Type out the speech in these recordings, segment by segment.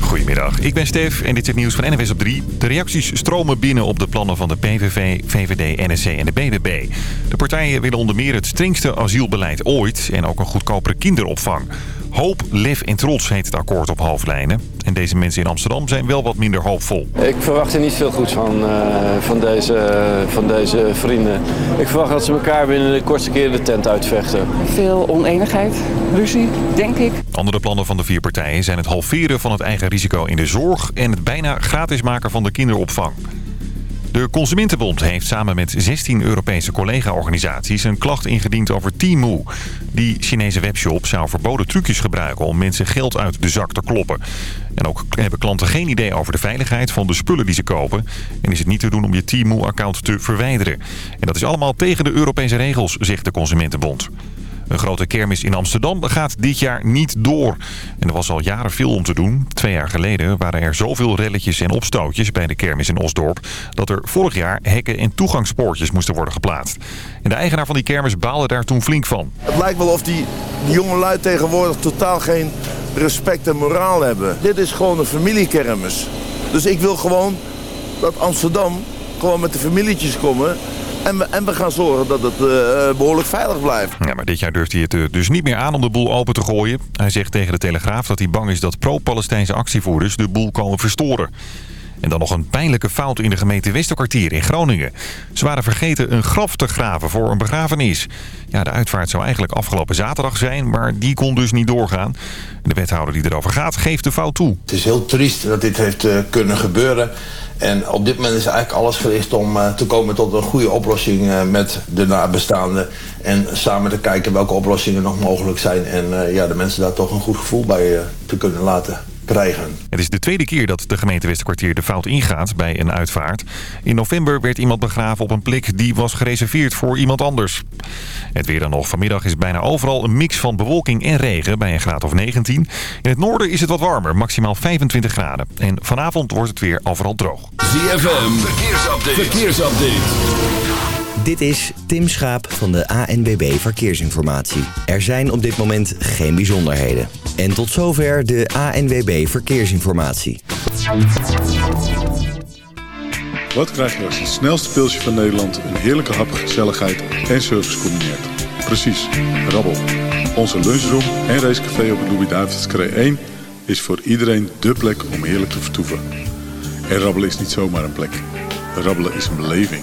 Goedemiddag, ik ben Stef en dit is het nieuws van NWS op 3. De reacties stromen binnen op de plannen van de PVV, VVD, NSC en de BBB. De partijen willen onder meer het strengste asielbeleid ooit en ook een goedkopere kinderopvang. Hoop, lef en trots heet het akkoord op hoofdlijnen. En deze mensen in Amsterdam zijn wel wat minder hoopvol. Ik verwacht er niet veel goeds van, uh, van, deze, van deze vrienden. Ik verwacht dat ze elkaar binnen de kortste keer de tent uitvechten. Veel oneenigheid, ruzie, denk ik. Andere plannen van de vier partijen zijn het halveren van het eigen risico in de zorg... en het bijna gratis maken van de kinderopvang. De Consumentenbond heeft samen met 16 Europese collega-organisaties een klacht ingediend over Temu. Die Chinese webshop zou verboden trucjes gebruiken om mensen geld uit de zak te kloppen. En ook hebben klanten geen idee over de veiligheid van de spullen die ze kopen. En is het niet te doen om je Temu-account te verwijderen. En dat is allemaal tegen de Europese regels, zegt de Consumentenbond. Een grote kermis in Amsterdam gaat dit jaar niet door. En er was al jaren veel om te doen. Twee jaar geleden waren er zoveel relletjes en opstootjes bij de kermis in Osdorp... dat er vorig jaar hekken en toegangspoortjes moesten worden geplaatst. En de eigenaar van die kermis baalde daar toen flink van. Het lijkt wel of die, jonge lui tegenwoordig totaal geen respect en moraal hebben. Dit is gewoon een familiekermis. Dus ik wil gewoon dat Amsterdam gewoon met de familietjes komen en we, en we gaan zorgen dat het uh, behoorlijk veilig blijft. Ja, maar dit jaar durft hij het uh, dus niet meer aan om de boel open te gooien. Hij zegt tegen de Telegraaf dat hij bang is dat pro-Palestijnse actievoerders de boel komen verstoren. En dan nog een pijnlijke fout in de gemeente Westerkwartier in Groningen. Ze waren vergeten een graf te graven voor een begrafenis. Ja, de uitvaart zou eigenlijk afgelopen zaterdag zijn, maar die kon dus niet doorgaan. De wethouder die erover gaat, geeft de fout toe. Het is heel triest dat dit heeft uh, kunnen gebeuren. En op dit moment is eigenlijk alles gericht om uh, te komen tot een goede oplossing uh, met de nabestaanden. En samen te kijken welke oplossingen nog mogelijk zijn. En ja, de mensen daar toch een goed gevoel bij te kunnen laten krijgen. Het is de tweede keer dat de gemeente Westerkwartier de fout ingaat bij een uitvaart. In november werd iemand begraven op een plek die was gereserveerd voor iemand anders. Het weer dan nog. Vanmiddag is bijna overal een mix van bewolking en regen bij een graad of 19. In het noorden is het wat warmer, maximaal 25 graden. En vanavond wordt het weer overal droog. ZFM, verkeersupdate. verkeersupdate. Dit is Tim Schaap van de ANBB Verkeersinformatie. Er zijn op dit moment geen bijzonderheden. En tot zover de ANWB Verkeersinformatie. Wat krijg je als het snelste pilsje van Nederland... een heerlijke hap, gezelligheid en service combineert? Precies, rabbel. Onze lunchroom en racecafé op de Louis-David's 1... is voor iedereen dé plek om heerlijk te vertoeven. En rabbelen is niet zomaar een plek. Rabbelen is een beleving.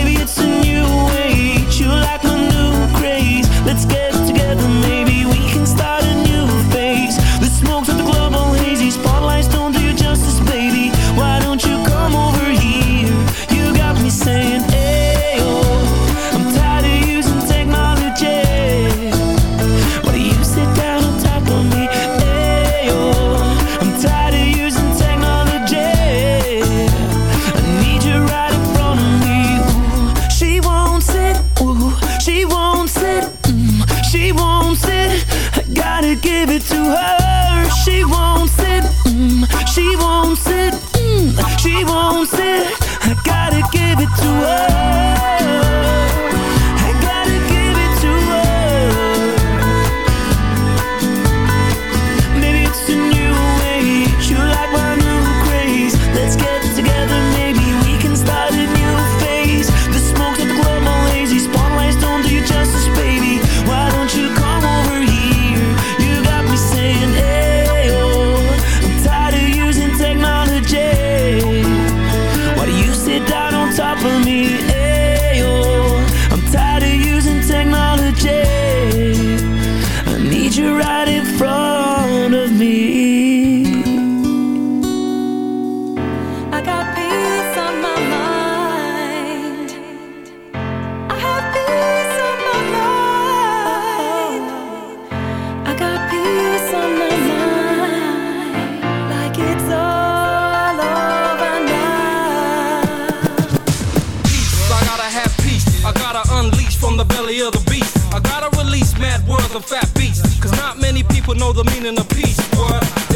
Belly of the beast. I gotta release mad words of fat beats. Cause not many people know the meaning of peace. What?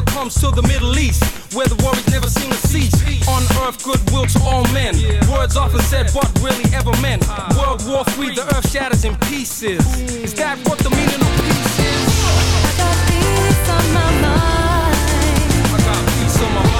never comes to the Middle East, where the worries never seem to cease. On earth, goodwill to all men. Words often said, but really ever meant. World War III, the earth shatters in pieces. Is that what the meaning of peace is? I got peace on my mind. I got peace on my mind.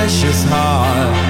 precious heart.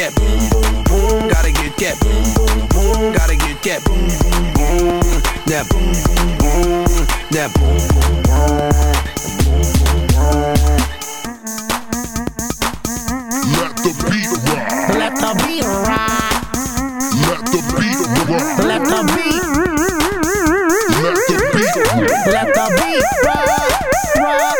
that boom boom boom, gotta get that boom boom boom, gotta get that boom boom boom, that boom boom boom, that boom boom boom. Let the beat rock. Let the beat rock. Let the beat rock. Let the beat. Let the beat rock. Let the beat rock. Rock.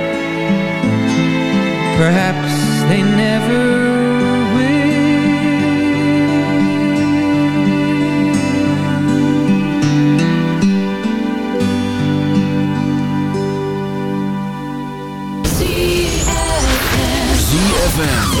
Perhaps they never will. ZFM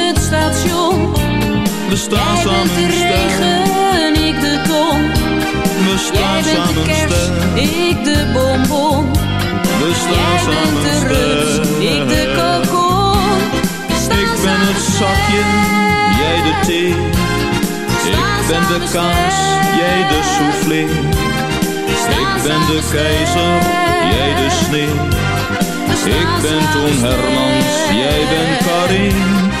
station. we staan Jij bent de regen, ik de ton. We Jij staan bent de samen kerst, ik de bonbon. we staan Jij bent samen de rust, ik de kokon. Ik ben het zakje, jij de thee. Ik ben de kaas, jij de soufflé. Ik ben de keizer, jij de sneeuw. Ik ben Toon Hermans, jij bent Karin.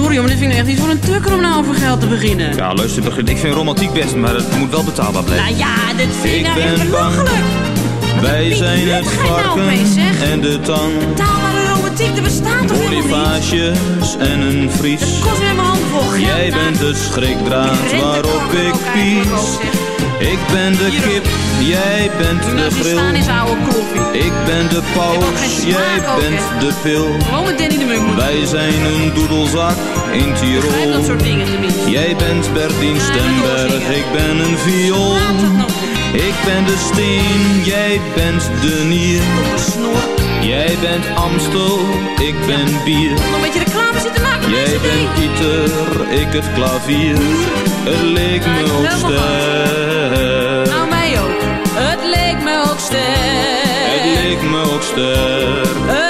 Sorry, maar dit vind ik echt niet voor een tukker om nou over geld te beginnen. Ja, luister, begin- ik vind romantiek best, maar het moet wel betaalbaar blijven. Nou ja, dit vind ik Ik nou echt belachelijk. Wij zijn het nou varken en de tang. Betaalbare romantiek, er bestaat toch helemaal niet? En een vries. Kost weer mijn hand vol geld. Jij nou. bent de schrikdraad waarop ik pies. Ik ben de kip, jij bent de grill. Ik ben de paus, jij bent de pil. Wij zijn een doedelzak in Begrijp Tirol. dat soort dingen tenminste. Jij bent Bertien Stemberg, ik ben een viool. Ik ben de steen, jij bent de nier. Jij bent Amstel, ik ben bier. Nog een beetje reclame zitten maken Jij bent. Pieter, ik het klavier. Het leek me ook sterk. Nou mij ook. Het leek me ook sterk. Het leek me ook sterk.